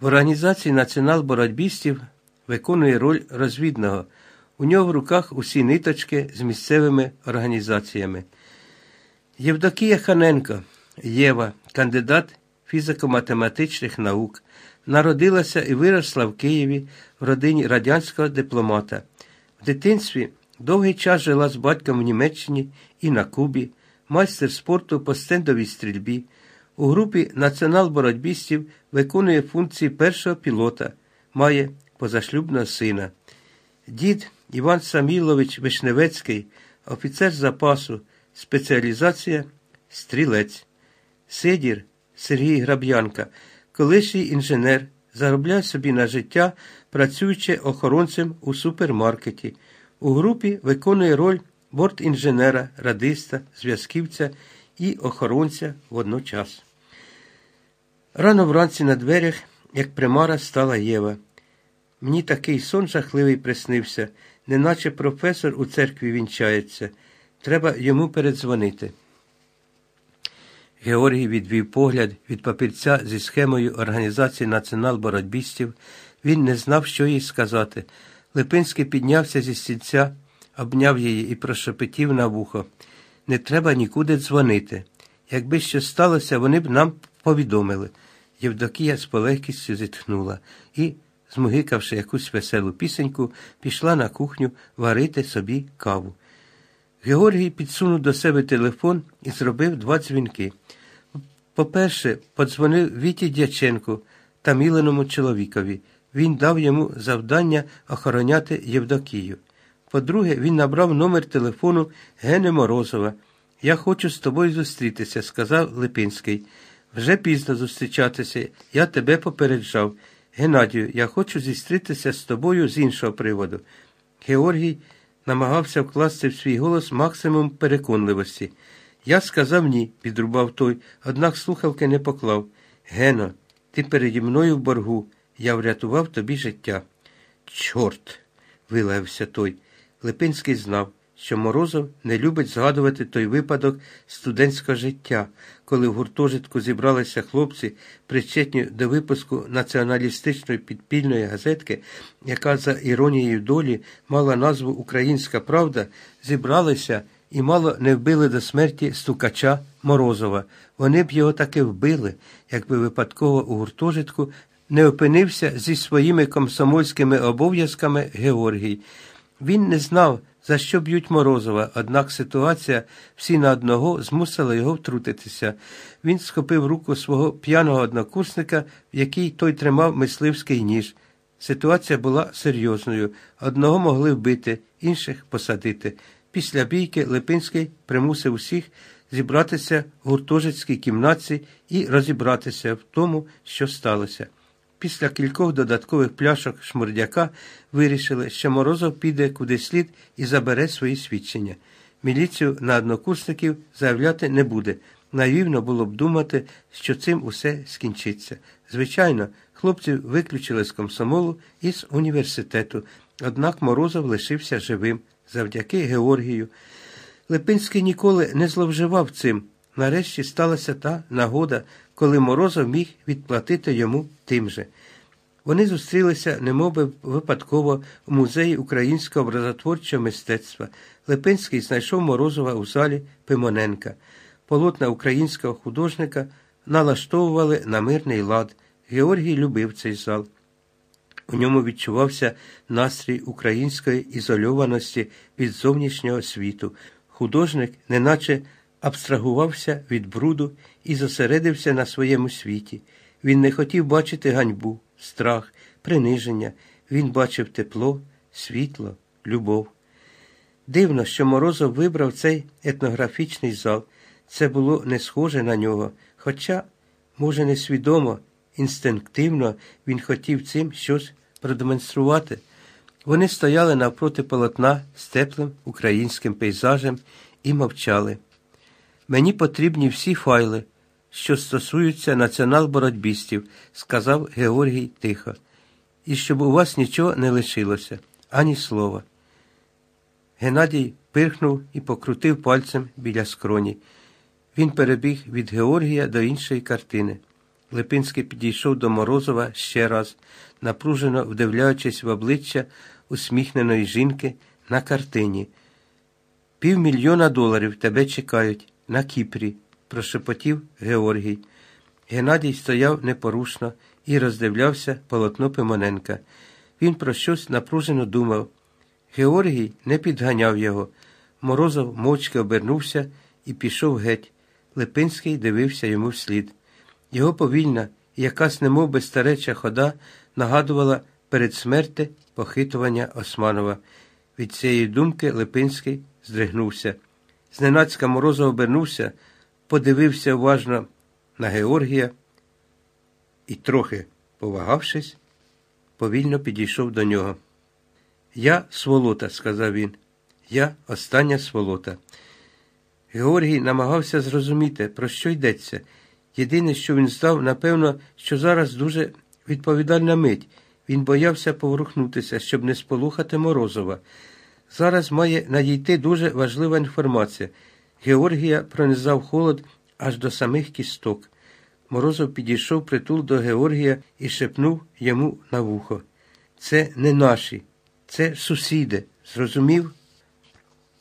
В організації націонал-боротьбістів виконує роль розвідного. У нього в руках усі ниточки з місцевими організаціями. Євдокія Ханенко, Єва, кандидат фізико-математичних наук, народилася і виросла в Києві в родині радянського дипломата. В дитинстві довгий час жила з батьком в Німеччині і на Кубі, майстер спорту по стендовій стрільбі. У групі націонал-боротьбістів виконує функції першого пілота, має позашлюбного сина. Дід Іван Самілович Вишневецький, офіцер запасу, спеціалізація стрілець. Сидір Сергій Граб'янка, колишній інженер, заробляє собі на життя, працюючи охоронцем у супермаркеті. У групі виконує роль бортінженера, радиста, зв'язківця і охоронця водночас. Рано вранці на дверях, як примара, стала Єва. Мені такий сон жахливий приснився, неначе професор у церкві вінчається. Треба йому передзвонити. Георгій відвів погляд від папірця зі схемою організації націонал-боротьбістів. Він не знав, що їй сказати. Липинський піднявся зі стільця, обняв її і прошепотів на вухо. Не треба нікуди дзвонити. Якби щось сталося, вони б нам повідомили. Євдокія з полегкістю зітхнула і, змугикавши якусь веселу пісеньку, пішла на кухню варити собі каву. Георгій підсунув до себе телефон і зробив два дзвінки. По-перше, подзвонив Віті Дяченку та міленому чоловікові. Він дав йому завдання охороняти Євдокію. По-друге, він набрав номер телефону Гени Морозова. Я хочу з тобою зустрітися, сказав Липинський. Вже пізно зустрічатися, я тебе попереджав. Геннадію, я хочу зустрітися з тобою з іншого приводу. Георгій намагався вкласти в свій голос максимум переконливості. Я сказав ні, підрубав той, однак слухавки не поклав. Гено, ти переді мною в боргу. Я врятував тобі життя. Чорт, вилаявся той. Липинський знав, що Морозов не любить згадувати той випадок студентського життя, коли в гуртожитку зібралися хлопці, причетні до випуску націоналістичної підпільної газетки, яка за іронією долі мала назву Українська Правда, зібралися і мало не вбили до смерті стукача Морозова. Вони б його таки вбили, якби випадково у гуртожитку не опинився зі своїми комсомольськими обов'язками Георгій. Він не знав, за що б'ють Морозова, однак ситуація всі на одного змусила його втрутитися. Він схопив руку свого п'яного однокурсника, в якій той тримав мисливський ніж. Ситуація була серйозною. Одного могли вбити, інших посадити. Після бійки Липинський примусив усіх зібратися в гуртожитській кімнаті і розібратися в тому, що сталося. Після кількох додаткових пляшок шмурдяка вирішили, що Морозов піде куди слід і забере свої свідчення. Міліцію на однокурсників заявляти не буде. Наївно було б думати, що цим усе скінчиться. Звичайно, хлопців виключили з комсомолу і з університету, однак Морозов лишився живим завдяки Георгію. Липинський ніколи не зловживав цим. Нарешті сталася та нагода, коли Морозов міг відплатити йому тим же. Вони зустрілися, немоби випадково в музеї українського образотворчого мистецтва. Липинський знайшов Морозова у залі Пимоненка. Полотна українського художника налаштовували на мирний лад. Георгій любив цей зал. У ньому відчувався настрій української ізольованості від зовнішнього світу. Художник, неначе абстрагувався від бруду і зосередився на своєму світі. Він не хотів бачити ганьбу, страх, приниження. Він бачив тепло, світло, любов. Дивно, що Морозов вибрав цей етнографічний зал. Це було не схоже на нього, хоча, може, несвідомо, інстинктивно він хотів цим щось продемонструвати. Вони стояли навпроти полотна з теплим українським пейзажем і мовчали. Мені потрібні всі файли, що стосуються націонал-боротьбістів, сказав Георгій тихо, і щоб у вас нічого не лишилося, ані слова. Геннадій пирхнув і покрутив пальцем біля скроні. Він перебіг від Георгія до іншої картини. Липинський підійшов до Морозова ще раз, напружено вдивляючись в обличчя усміхненої жінки на картині. Півмільйона доларів тебе чекають на Кіпрі, прошепотів Георгій. Геннадій стояв непорушно і роздивлявся полотно Пимоненка. Він про щось напружено думав. Георгій не підганяв його. Морозов мовчки обернувся і пішов геть. Липинський дивився йому вслід. Його повільна якась немов стареча хода нагадувала перед смерти похитування Османова. Від цієї думки Липинський здригнувся. Зненацька Морозов обернувся, подивився уважно на Георгія і, трохи повагавшись, повільно підійшов до нього. Я сволота, сказав він. Я остання сволота. Георгій намагався зрозуміти, про що йдеться. Єдине, що він здав, напевно, що зараз дуже відповідальна мить. Він боявся поворухнутися, щоб не сполухати Морозова. Зараз має надійти дуже важлива інформація. Георгія пронизав холод аж до самих кісток. Морозов підійшов притул до Георгія і шепнув йому на вухо. Це не наші, це сусіди. Зрозумів?